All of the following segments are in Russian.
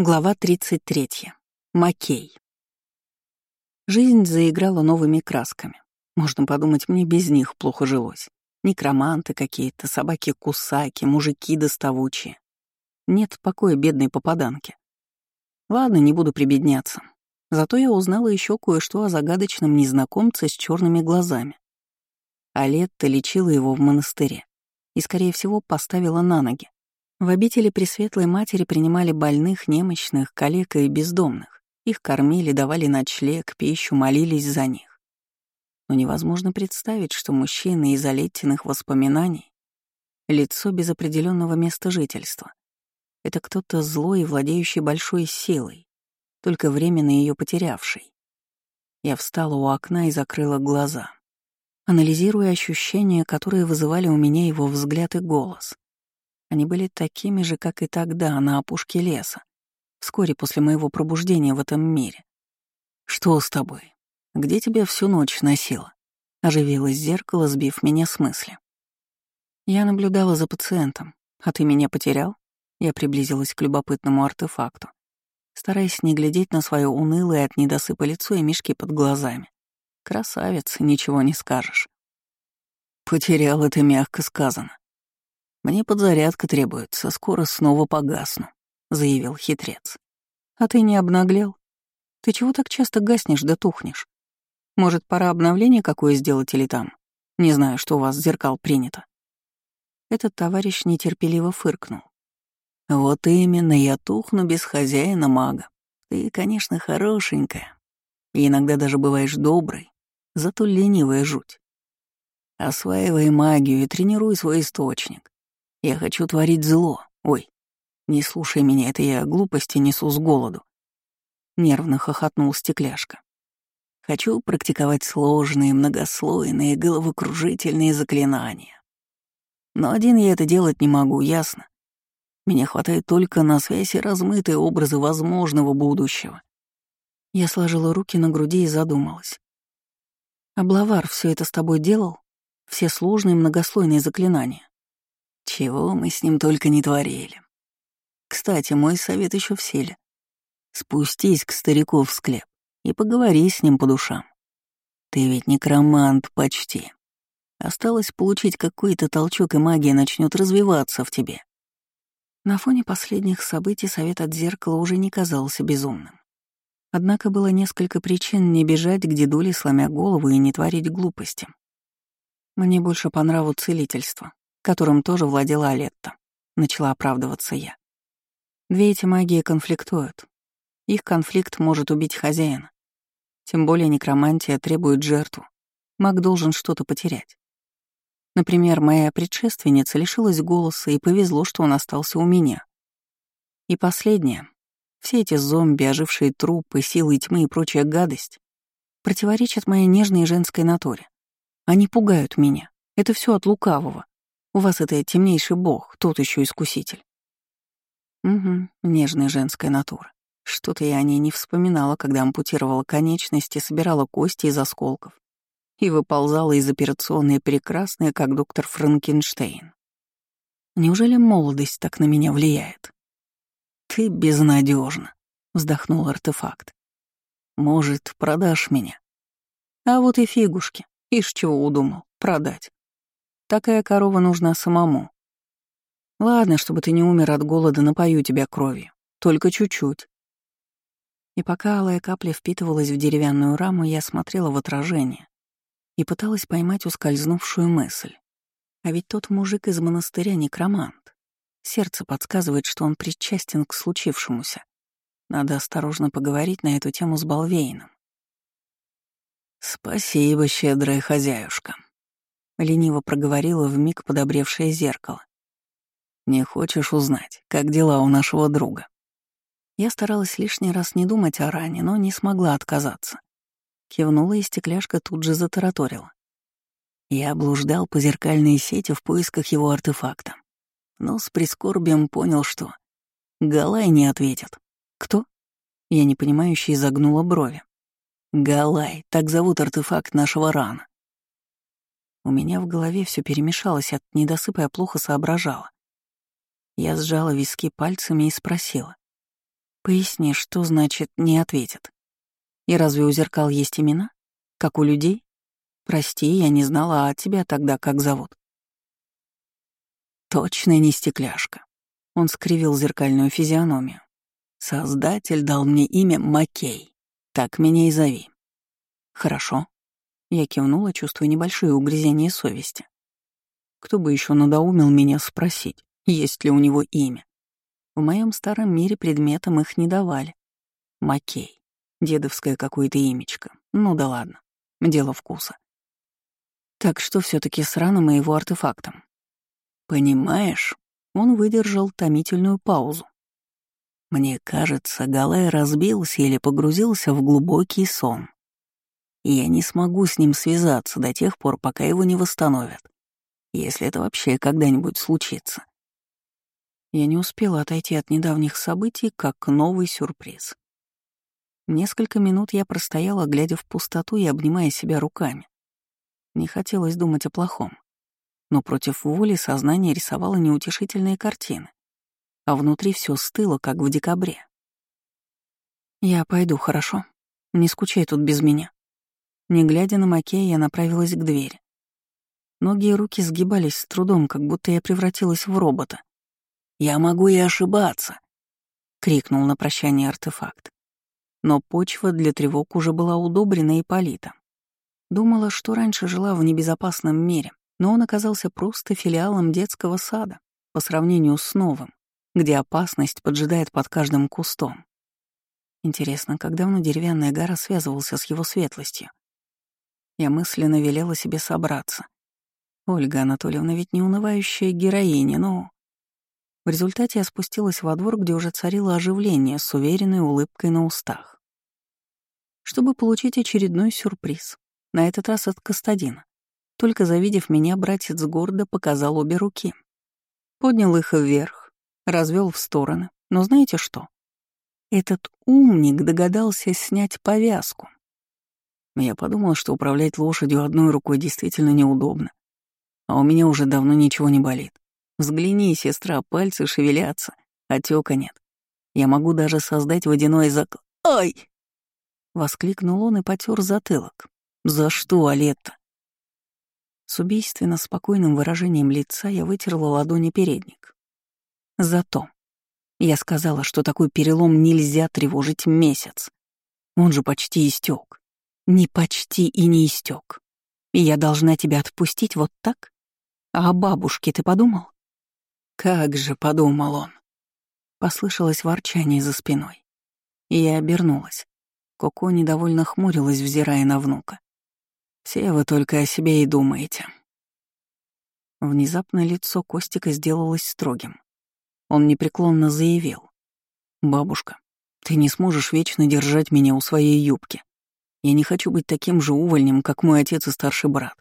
Глава 33. Макей. Жизнь заиграла новыми красками. Можно подумать, мне без них плохо жилось. Некроманты какие-то, собаки-кусаки, мужики доставучие. Нет покоя бедной попаданки. Ладно, не буду прибедняться. Зато я узнала еще кое-что о загадочном незнакомце с черными глазами. А лечила его в монастыре и, скорее всего, поставила на ноги. В обители Пресветлой Матери принимали больных, немощных, калек и бездомных. Их кормили, давали ночлег, пищу, молились за них. Но невозможно представить, что мужчина из Олеттиных воспоминаний — лицо без определенного места жительства. Это кто-то злой и владеющий большой силой, только временно ее потерявший. Я встала у окна и закрыла глаза, анализируя ощущения, которые вызывали у меня его взгляд и голос — они были такими же, как и тогда, на опушке леса, вскоре после моего пробуждения в этом мире. «Что с тобой? Где тебя всю ночь носило?» Оживилось зеркало, сбив меня с мысли. Я наблюдала за пациентом. А ты меня потерял? Я приблизилась к любопытному артефакту, стараясь не глядеть на свое унылое от недосыпа лицо и мешки под глазами. Красавец, ничего не скажешь. Потерял это мягко сказано. «Мне подзарядка требуется, скоро снова погасну», — заявил хитрец. «А ты не обнаглел? Ты чего так часто гаснешь да тухнешь? Может, пора обновление какое сделать или там? Не знаю, что у вас зеркал принято». Этот товарищ нетерпеливо фыркнул. «Вот именно, я тухну без хозяина мага. Ты, конечно, хорошенькая. И иногда даже бываешь доброй, зато ленивая жуть. Осваивай магию и тренируй свой источник. Я хочу творить зло. Ой, не слушай меня, это я глупости несу с голоду. Нервно хохотнул стекляшка. Хочу практиковать сложные, многослойные, головокружительные заклинания. Но один я это делать не могу, ясно? Меня хватает только на связь и размытые образы возможного будущего. Я сложила руки на груди и задумалась. Облавар все это с тобой делал? Все сложные многослойные заклинания? Чего мы с ним только не творили. Кстати, мой совет еще в силе. Спустись к старику в склеп и поговори с ним по душам. Ты ведь некромант почти. Осталось получить какой-то толчок, и магия начнет развиваться в тебе. На фоне последних событий совет от зеркала уже не казался безумным. Однако было несколько причин не бежать к дедуле, сломя голову, и не творить глупости. Мне больше по нраву целительство, которым тоже владела Алетта. Начала оправдываться я. Две эти магии конфликтуют. Их конфликт может убить хозяина. Тем более некромантия требует жертву. Маг должен что-то потерять. Например, моя предшественница лишилась голоса, и повезло, что он остался у меня. И последнее. Все эти зомби, ожившие трупы, силы тьмы и прочая гадость противоречат моей нежной женской натуре. Они пугают меня. Это все от лукавого. У вас это темнейший бог, тот еще искуситель. Угу, нежная женская натура. Что-то я о ней не вспоминала, когда ампутировала конечности, собирала кости из осколков и выползала из операционной прекрасная, как доктор Франкенштейн. Неужели молодость так на меня влияет? Ты безнадежна, вздохнул артефакт. Может, продашь меня? А вот и фигушки. Ишь, чего удумал, продать. Такая корова нужна самому. Ладно, чтобы ты не умер от голода, напою тебя кровью. Только чуть-чуть. И пока алая капля впитывалась в деревянную раму, я смотрела в отражение и пыталась поймать ускользнувшую мысль. А ведь тот мужик из монастыря некромант. Сердце подсказывает, что он причастен к случившемуся. Надо осторожно поговорить на эту тему с Балвейном. «Спасибо, щедрая хозяюшка», Лениво проговорила в миг подобревшее зеркало. «Не хочешь узнать, как дела у нашего друга?» Я старалась лишний раз не думать о ране, но не смогла отказаться. Кивнула, и стекляшка тут же затараторила. Я блуждал по зеркальной сети в поисках его артефакта. Но с прискорбием понял, что... Галай не ответит. «Кто?» Я непонимающе изогнула брови. «Галай, так зовут артефакт нашего рана. У меня в голове все перемешалось, от недосыпа я плохо соображала. Я сжала виски пальцами и спросила. Поясни, что значит «не ответит»? И разве у зеркал есть имена? Как у людей? Прости, я не знала, а тебя тогда как зовут? Точно не стекляшка. Он скривил зеркальную физиономию. Создатель дал мне имя Макей. Так меня и зови. Хорошо. Я кивнула, чувствуя небольшое угрызение совести. Кто бы еще надоумил меня спросить, есть ли у него имя? В моем старом мире предметам их не давали. Макей. Дедовское какое-то имечко. Ну да ладно. Дело вкуса. Так что все таки с раном моего артефактом? Понимаешь, он выдержал томительную паузу. Мне кажется, Галай разбился или погрузился в глубокий сон. И я не смогу с ним связаться до тех пор, пока его не восстановят. Если это вообще когда-нибудь случится. Я не успела отойти от недавних событий, как новый сюрприз. Несколько минут я простояла, глядя в пустоту и обнимая себя руками. Не хотелось думать о плохом. Но против воли сознание рисовало неутешительные картины а внутри все стыло, как в декабре. «Я пойду, хорошо? Не скучай тут без меня». Не глядя на Макея, я направилась к двери. Ноги и руки сгибались с трудом, как будто я превратилась в робота. «Я могу и ошибаться!» — крикнул на прощание артефакт. Но почва для тревог уже была удобрена и полита. Думала, что раньше жила в небезопасном мире, но он оказался просто филиалом детского сада по сравнению с новым где опасность поджидает под каждым кустом. Интересно, как давно деревянная гора связывался с его светлостью? Я мысленно велела себе собраться. Ольга Анатольевна ведь не унывающая героиня, но... В результате я спустилась во двор, где уже царило оживление с уверенной улыбкой на устах. Чтобы получить очередной сюрприз, на этот раз от Кастадина. Только завидев меня, братец гордо показал обе руки. Поднял их вверх, развел в стороны. Но знаете что? Этот умник догадался снять повязку. Я подумал, что управлять лошадью одной рукой действительно неудобно. А у меня уже давно ничего не болит. Взгляни, сестра, пальцы шевелятся, отека нет. Я могу даже создать водяной зак... Ай! Воскликнул он и потер затылок. За что, Алетта? С убийственно спокойным выражением лица я вытерла ладони передник. Зато я сказала, что такой перелом нельзя тревожить месяц. Он же почти истек. Не почти и не истек. И я должна тебя отпустить вот так? А о бабушке ты подумал? Как же подумал он. Послышалось ворчание за спиной. И я обернулась. Коко недовольно хмурилась, взирая на внука. «Все вы только о себе и думаете». Внезапно лицо Костика сделалось строгим. Он непреклонно заявил. «Бабушка, ты не сможешь вечно держать меня у своей юбки. Я не хочу быть таким же увольнем, как мой отец и старший брат.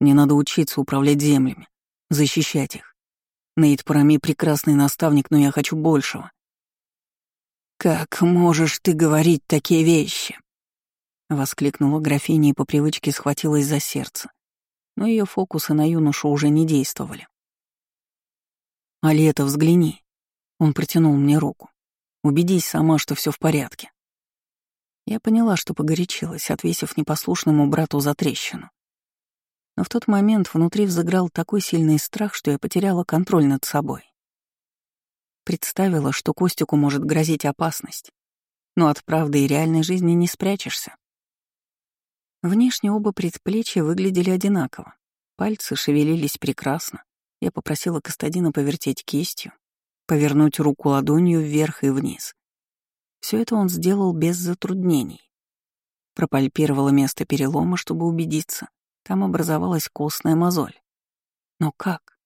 Мне надо учиться управлять землями, защищать их. Нейт Парами прекрасный наставник, но я хочу большего. «Как можешь ты говорить такие вещи?» Воскликнула графиня и по привычке схватилась за сердце. Но ее фокусы на юношу уже не действовали. «Алета, взгляни». Он протянул мне руку. «Убедись сама, что все в порядке». Я поняла, что погорячилась, отвесив непослушному брату за трещину. Но в тот момент внутри взыграл такой сильный страх, что я потеряла контроль над собой. Представила, что Костику может грозить опасность, но от правды и реальной жизни не спрячешься. Внешне оба предплечья выглядели одинаково. Пальцы шевелились прекрасно, я попросила Кастадина повертеть кистью, повернуть руку ладонью вверх и вниз. Все это он сделал без затруднений. Пропальпировала место перелома, чтобы убедиться. Там образовалась костная мозоль. Но как?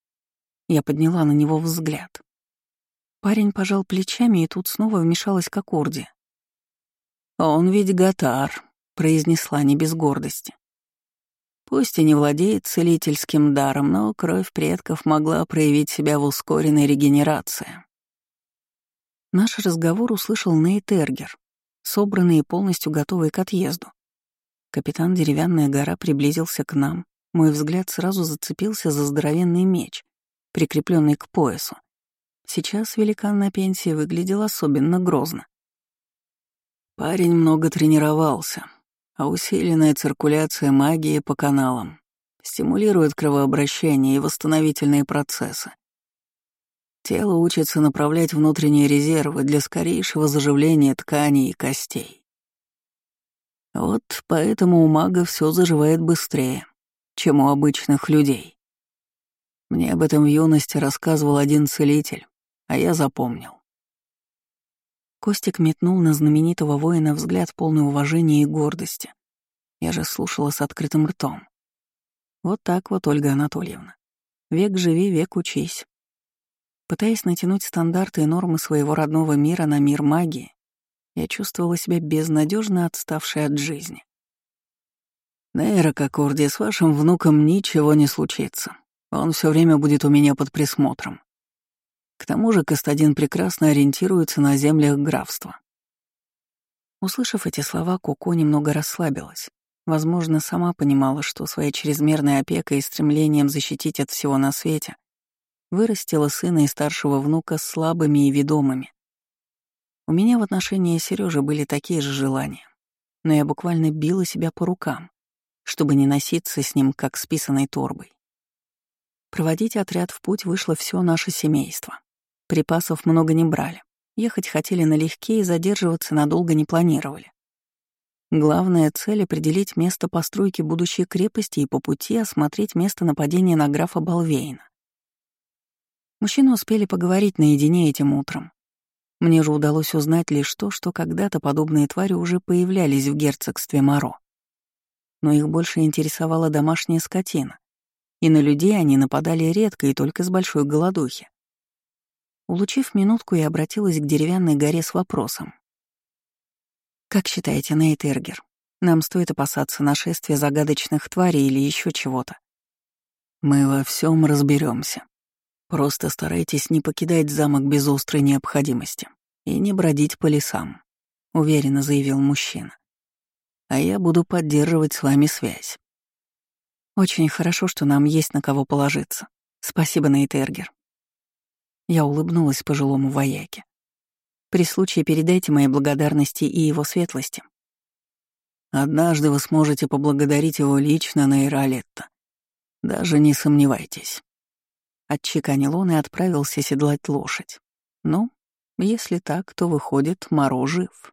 Я подняла на него взгляд. Парень пожал плечами, и тут снова вмешалась к аккорде. «Он ведь гатар», — произнесла не без гордости. Пусть и не владеет целительским даром, но кровь предков могла проявить себя в ускоренной регенерации. Наш разговор услышал Нейт Эргер, собранный и полностью готовый к отъезду. Капитан Деревянная гора приблизился к нам. Мой взгляд сразу зацепился за здоровенный меч, прикрепленный к поясу. Сейчас великан на пенсии выглядел особенно грозно. Парень много тренировался, а усиленная циркуляция магии по каналам стимулирует кровообращение и восстановительные процессы. Тело учится направлять внутренние резервы для скорейшего заживления тканей и костей. Вот поэтому у мага все заживает быстрее, чем у обычных людей. Мне об этом в юности рассказывал один целитель, а я запомнил. Костик метнул на знаменитого воина взгляд полный уважения и гордости. Я же слушала с открытым ртом. Вот так вот, Ольга Анатольевна. Век живи, век учись. Пытаясь натянуть стандарты и нормы своего родного мира на мир магии, я чувствовала себя безнадежно отставшей от жизни. «Нейра Кокорди, с вашим внуком ничего не случится. Он все время будет у меня под присмотром. К тому же Кастадин прекрасно ориентируется на землях графства». Услышав эти слова, Коко немного расслабилась. Возможно, сама понимала, что своей чрезмерной опекой и стремлением защитить от всего на свете вырастила сына и старшего внука слабыми и ведомыми. У меня в отношении Сережи были такие же желания, но я буквально била себя по рукам, чтобы не носиться с ним, как с писаной торбой. Проводить отряд в путь вышло все наше семейство. Припасов много не брали. Ехать хотели налегке и задерживаться надолго не планировали. Главная цель — определить место постройки будущей крепости и по пути осмотреть место нападения на графа Балвейна. Мужчины успели поговорить наедине этим утром. Мне же удалось узнать лишь то, что когда-то подобные твари уже появлялись в герцогстве Моро. Но их больше интересовала домашняя скотина, и на людей они нападали редко и только с большой голодухи. Улучив минутку, я обратилась к деревянной горе с вопросом. Как считаете, Нейт Эргер, нам стоит опасаться нашествия загадочных тварей или еще чего-то? Мы во всем разберемся. Просто старайтесь не покидать замок без острой необходимости и не бродить по лесам, уверенно заявил мужчина. А я буду поддерживать с вами связь. Очень хорошо, что нам есть на кого положиться. Спасибо, Нейт Эргер. Я улыбнулась пожилому вояке. При случае передайте мои благодарности и его светлости. Однажды вы сможете поблагодарить его лично на Иралетто. Даже не сомневайтесь. Отчеканил он и отправился седлать лошадь. Ну, если так, то выходит, Моро жив.